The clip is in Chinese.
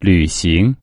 旅行。